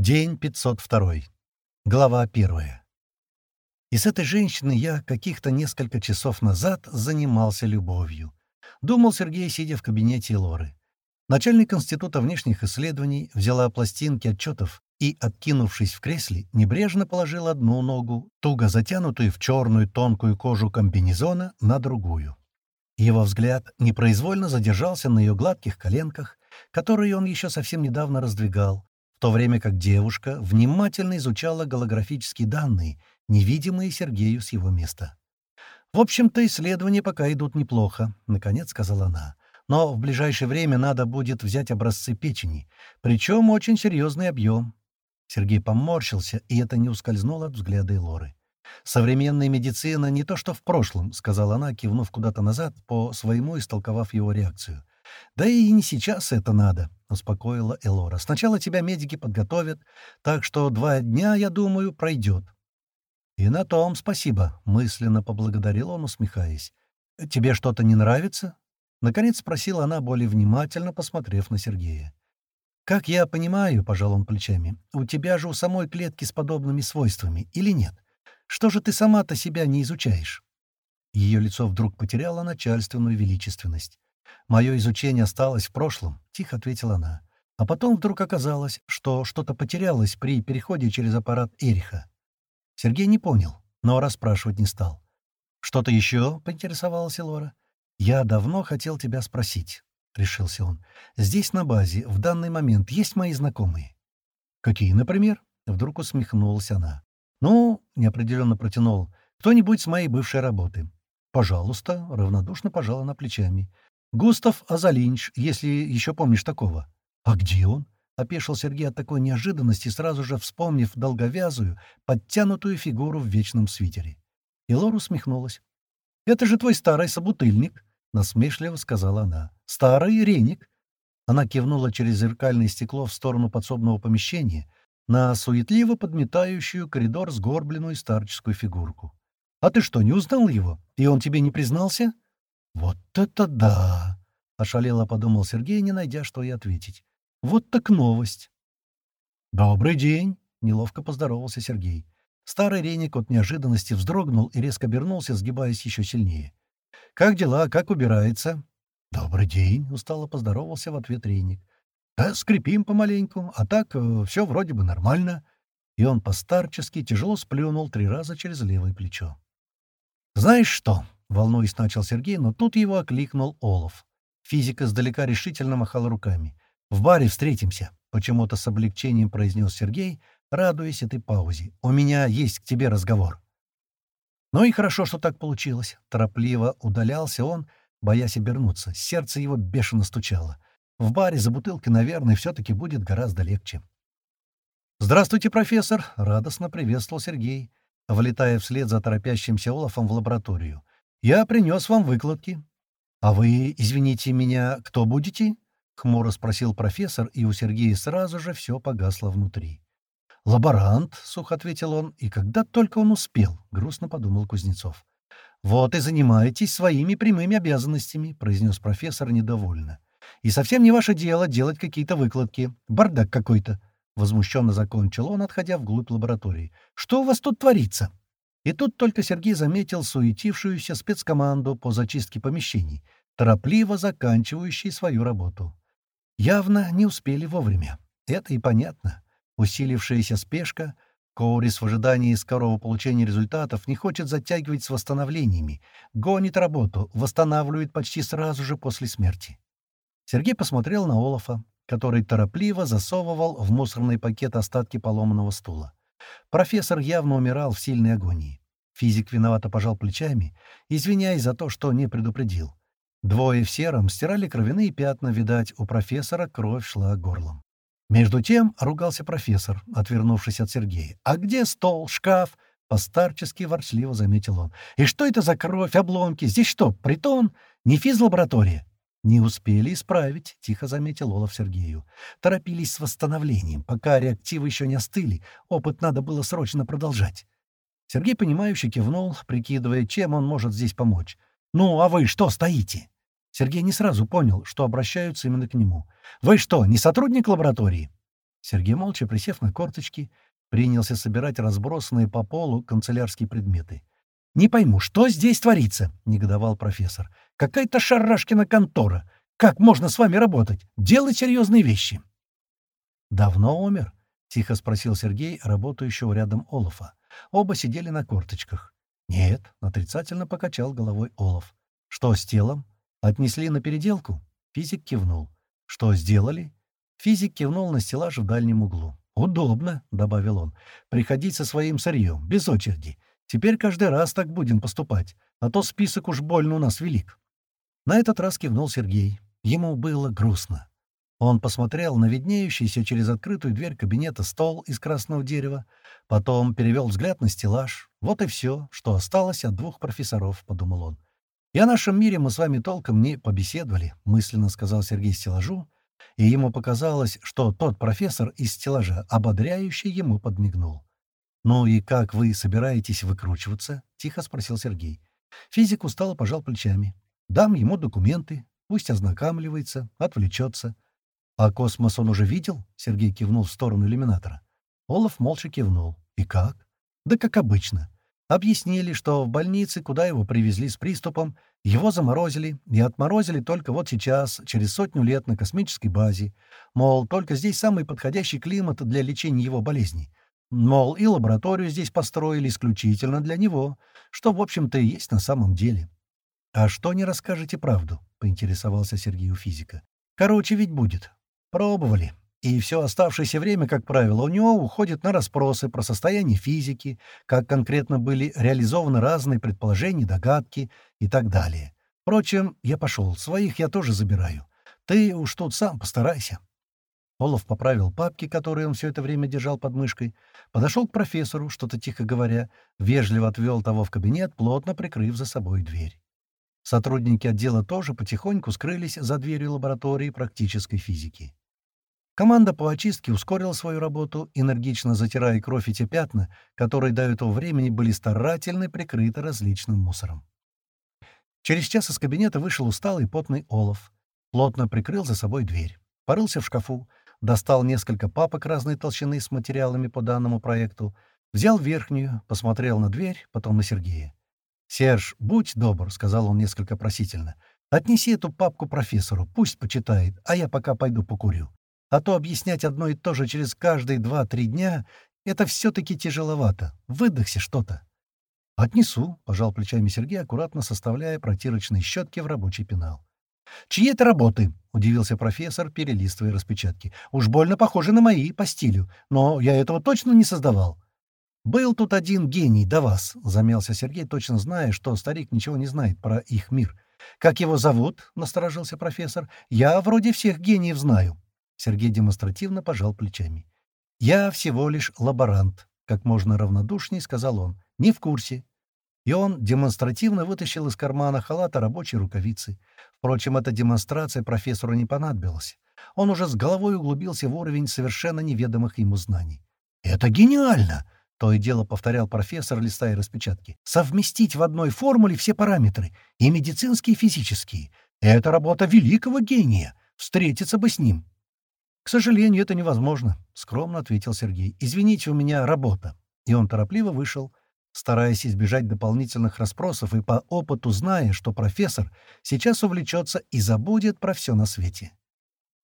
День 502. Глава 1. И с этой женщиной я каких-то несколько часов назад занимался любовью. Думал Сергей, сидя в кабинете Лоры. Начальник Института внешних исследований взяла пластинки отчетов и, откинувшись в кресле, небрежно положила одну ногу, туго затянутую в черную тонкую кожу комбинезона, на другую. Его взгляд непроизвольно задержался на ее гладких коленках, которые он еще совсем недавно раздвигал, то время как девушка внимательно изучала голографические данные, невидимые Сергею с его места. «В общем-то, исследования пока идут неплохо», — наконец сказала она. «Но в ближайшее время надо будет взять образцы печени, причем очень серьезный объем». Сергей поморщился, и это не ускользнуло от взгляда Элоры. «Современная медицина не то что в прошлом», — сказала она, кивнув куда-то назад, по-своему истолковав его реакцию. «Да и не сейчас это надо», — успокоила Элора. «Сначала тебя медики подготовят, так что два дня, я думаю, пройдет». «И на том спасибо», — мысленно поблагодарил он, усмехаясь. «Тебе что-то не нравится?» Наконец спросила она, более внимательно посмотрев на Сергея. «Как я понимаю», — пожал он плечами, — «у тебя же у самой клетки с подобными свойствами, или нет? Что же ты сама-то себя не изучаешь?» Ее лицо вдруг потеряло начальственную величественность. «Мое изучение осталось в прошлом», — тихо ответила она. А потом вдруг оказалось, что что-то потерялось при переходе через аппарат Эриха. Сергей не понял, но расспрашивать не стал. «Что-то еще?» — поинтересовалась Лора. «Я давно хотел тебя спросить», — решился он. «Здесь, на базе, в данный момент есть мои знакомые». «Какие, например?» — вдруг усмехнулась она. «Ну», — неопределенно протянул, — «кто-нибудь с моей бывшей работы». «Пожалуйста», — равнодушно пожала на плечами. Густав Азалинч, если еще помнишь такого». «А где он?» — опешил Сергей от такой неожиданности, сразу же вспомнив долговязую, подтянутую фигуру в вечном свитере. И Лора усмехнулась. «Это же твой старый собутыльник», — насмешливо сказала она. «Старый реник». Она кивнула через зеркальное стекло в сторону подсобного помещения на суетливо подметающую коридор сгорбленную старческую фигурку. «А ты что, не узнал его? И он тебе не признался?» «Вот это да!» — ошалело подумал Сергей, не найдя, что и ответить. «Вот так новость!» «Добрый день!» — неловко поздоровался Сергей. Старый реник от неожиданности вздрогнул и резко обернулся, сгибаясь еще сильнее. «Как дела? Как убирается?» «Добрый день!» — устало поздоровался в ответ реник. «Да скрипим помаленьку, а так э, все вроде бы нормально». И он постарчески тяжело сплюнул три раза через левое плечо. «Знаешь что?» Волнуясь, начал Сергей, но тут его окликнул Олов. Физик издалека решительно махал руками. «В баре встретимся», — почему-то с облегчением произнес Сергей, радуясь этой паузе. «У меня есть к тебе разговор». Ну и хорошо, что так получилось. Торопливо удалялся он, боясь обернуться. Сердце его бешено стучало. В баре за бутылкой, наверное, все-таки будет гораздо легче. «Здравствуйте, профессор!» — радостно приветствовал Сергей, влетая вслед за торопящимся Олафом в лабораторию. Я принес вам выкладки». «А вы, извините меня, кто будете?» — хмуро спросил профессор, и у Сергея сразу же все погасло внутри. «Лаборант», — сухо ответил он, и когда только он успел, — грустно подумал Кузнецов. «Вот и занимаетесь своими прямыми обязанностями», — произнес профессор недовольно. «И совсем не ваше дело делать какие-то выкладки. Бардак какой-то», — возмущенно закончил он, отходя вглубь лаборатории. «Что у вас тут творится?» И тут только Сергей заметил суетившуюся спецкоманду по зачистке помещений, торопливо заканчивающей свою работу. Явно не успели вовремя. Это и понятно. Усилившаяся спешка, Коурис в ожидании скорого получения результатов не хочет затягивать с восстановлениями, гонит работу, восстанавливает почти сразу же после смерти. Сергей посмотрел на Олафа, который торопливо засовывал в мусорный пакет остатки поломанного стула. Профессор явно умирал в сильной агонии. Физик виновато пожал плечами, извиняясь за то, что не предупредил. Двое в сером стирали кровяные пятна, видать, у профессора кровь шла горлом. Между тем ругался профессор, отвернувшись от Сергея. «А где стол, шкаф?» — постарчески ворчливо заметил он. «И что это за кровь, обломки? Здесь что, притон? Не физлаборатория?» «Не успели исправить», — тихо заметил Олаф Сергею. «Торопились с восстановлением. Пока реактивы еще не остыли, опыт надо было срочно продолжать». Сергей, понимающе кивнул, прикидывая, чем он может здесь помочь. «Ну, а вы что стоите?» Сергей не сразу понял, что обращаются именно к нему. «Вы что, не сотрудник лаборатории?» Сергей, молча присев на корточки, принялся собирать разбросанные по полу канцелярские предметы. «Не пойму, что здесь творится?» — негодовал профессор. «Какая-то шарашкина контора. Как можно с вами работать? Делать серьезные вещи!» «Давно умер?» — тихо спросил Сергей, работающего рядом Олафа. Оба сидели на корточках. «Нет», — отрицательно покачал головой Олаф. «Что с телом? Отнесли на переделку?» Физик кивнул. «Что сделали?» Физик кивнул на стеллаж в дальнем углу. «Удобно», — добавил он, — «приходить со своим сырьем, без очереди. Теперь каждый раз так будем поступать, а то список уж больно у нас велик». На этот раз кивнул Сергей. Ему было грустно. Он посмотрел на виднеющийся через открытую дверь кабинета стол из красного дерева, потом перевел взгляд на стеллаж. «Вот и все, что осталось от двух профессоров», — подумал он. «И о нашем мире мы с вами толком не побеседовали», — мысленно сказал Сергей стеллажу, и ему показалось, что тот профессор из стеллажа ободряюще ему подмигнул. «Ну и как вы собираетесь выкручиваться?» — тихо спросил Сергей. Физик устало пожал плечами. «Дам ему документы, пусть ознакомливается, отвлечется». «А космос он уже видел?» — Сергей кивнул в сторону иллюминатора. Олаф молча кивнул. «И как?» «Да как обычно. Объяснили, что в больнице, куда его привезли с приступом, его заморозили, и отморозили только вот сейчас, через сотню лет на космической базе. Мол, только здесь самый подходящий климат для лечения его болезней. Мол, и лабораторию здесь построили исключительно для него, что, в общем-то, и есть на самом деле. «А что не расскажете правду?» — поинтересовался Сергей у физика. «Короче, ведь будет. Пробовали. И все оставшееся время, как правило, у него уходит на расспросы про состояние физики, как конкретно были реализованы разные предположения, догадки и так далее. Впрочем, я пошел, своих я тоже забираю. Ты уж тут сам постарайся. Олаф поправил папки, которые он все это время держал под мышкой, подошел к профессору, что-то тихо говоря, вежливо отвел того в кабинет, плотно прикрыв за собой дверь. Сотрудники отдела тоже потихоньку скрылись за дверью лаборатории практической физики. Команда по очистке ускорила свою работу, энергично затирая кровь и те пятна, которые до этого времени были старательно прикрыты различным мусором. Через час из кабинета вышел усталый потный Олаф. Плотно прикрыл за собой дверь. Порылся в шкафу, достал несколько папок разной толщины с материалами по данному проекту, взял верхнюю, посмотрел на дверь, потом на Сергея. «Серж, будь добр», — сказал он несколько просительно. «Отнеси эту папку профессору, пусть почитает, а я пока пойду покурю. А то объяснять одно и то же через каждые два-три дня — это все-таки тяжеловато. Выдохся что-то. «Отнесу», — пожал плечами Сергей, аккуратно составляя протирочные щетки в рабочий пенал. «Чьи это работы?» — удивился профессор, перелистывая распечатки. «Уж больно похоже на мои, по стилю. Но я этого точно не создавал». «Был тут один гений до вас», — замялся Сергей, точно зная, что старик ничего не знает про их мир. «Как его зовут?» — насторожился профессор. «Я вроде всех гениев знаю». Сергей демонстративно пожал плечами. «Я всего лишь лаборант», — как можно равнодушней сказал он. «Не в курсе». И он демонстративно вытащил из кармана халата рабочие рукавицы. Впрочем, эта демонстрация профессору не понадобилась. Он уже с головой углубился в уровень совершенно неведомых ему знаний. «Это гениально!» — то и дело повторял профессор, листая распечатки. «Совместить в одной формуле все параметры, и медицинские, и физические. Это работа великого гения. Встретиться бы с ним. «К сожалению, это невозможно», — скромно ответил Сергей. «Извините, у меня работа». И он торопливо вышел, стараясь избежать дополнительных расспросов и по опыту зная, что профессор сейчас увлечется и забудет про все на свете.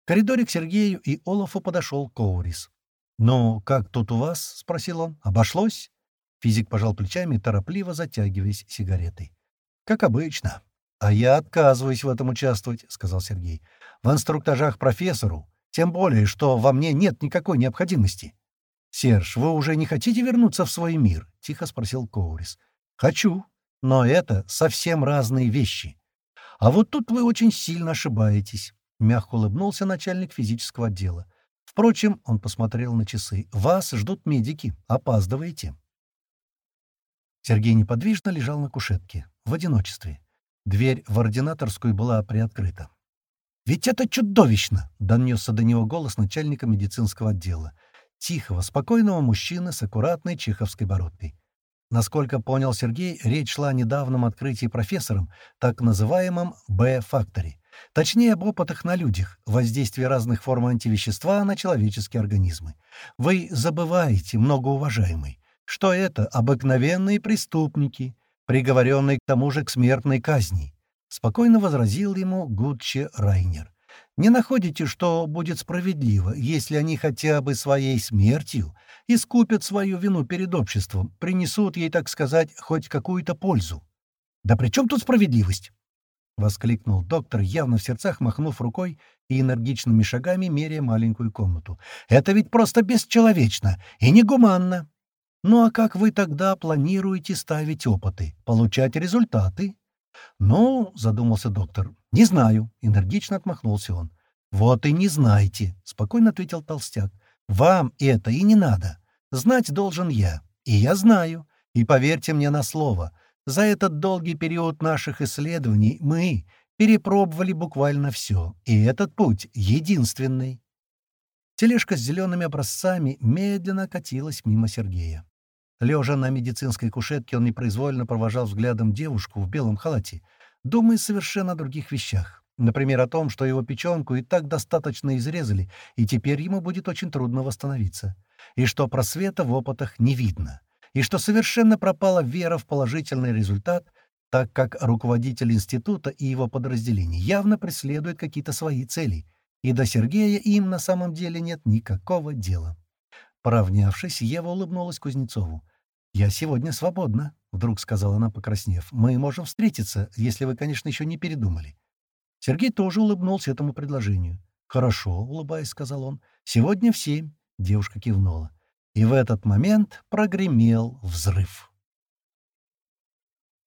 В коридоре к Сергею и Олафу подошел Коурис. «Ну, как тут у вас?» — спросил он. «Обошлось?» Физик пожал плечами, торопливо затягиваясь сигаретой. «Как обычно». «А я отказываюсь в этом участвовать», — сказал Сергей. «В инструктажах профессору тем более, что во мне нет никакой необходимости. «Серж, вы уже не хотите вернуться в свой мир?» — тихо спросил Коурис. «Хочу, но это совсем разные вещи. А вот тут вы очень сильно ошибаетесь», — мягко улыбнулся начальник физического отдела. Впрочем, он посмотрел на часы. «Вас ждут медики. Опаздываете». Сергей неподвижно лежал на кушетке, в одиночестве. Дверь в ординаторскую была приоткрыта. «Ведь это чудовищно!» — донесся до него голос начальника медицинского отдела. Тихого, спокойного мужчины с аккуратной чеховской бородкой. Насколько понял Сергей, речь шла о недавнем открытии профессором, так называемом «Б-факторе», Точнее, об опытах на людях, воздействии разных форм антивещества на человеческие организмы. Вы забываете, многоуважаемый, что это обыкновенные преступники, приговоренные к тому же к смертной казни. Спокойно возразил ему Гудче Райнер. Не находите, что будет справедливо, если они хотя бы своей смертью искупят свою вину перед обществом, принесут ей, так сказать, хоть какую-то пользу? «Да при чем тут справедливость?» — воскликнул доктор, явно в сердцах махнув рукой и энергичными шагами меряя маленькую комнату. «Это ведь просто бесчеловечно и негуманно. Ну а как вы тогда планируете ставить опыты, получать результаты?» «Ну, — задумался доктор, — не знаю», — энергично отмахнулся он. «Вот и не знаете», — спокойно ответил толстяк. «Вам это и не надо. Знать должен я. И я знаю. И поверьте мне на слово, за этот долгий период наших исследований мы перепробовали буквально все, и этот путь единственный». Тележка с зелеными образцами медленно катилась мимо Сергея. Лежа на медицинской кушетке, он непроизвольно провожал взглядом девушку в белом халате, думая совершенно о других вещах. Например, о том, что его печенку и так достаточно изрезали, и теперь ему будет очень трудно восстановиться. И что просвета в опытах не видно. И что совершенно пропала вера в положительный результат, так как руководитель института и его подразделений явно преследуют какие-то свои цели, и до Сергея им на самом деле нет никакого дела. Поравнявшись, Ева улыбнулась Кузнецову. «Я сегодня свободна», — вдруг сказала она, покраснев. «Мы можем встретиться, если вы, конечно, еще не передумали». Сергей тоже улыбнулся этому предложению. «Хорошо», — улыбаясь, сказал он. «Сегодня в семь», — девушка кивнула. И в этот момент прогремел взрыв.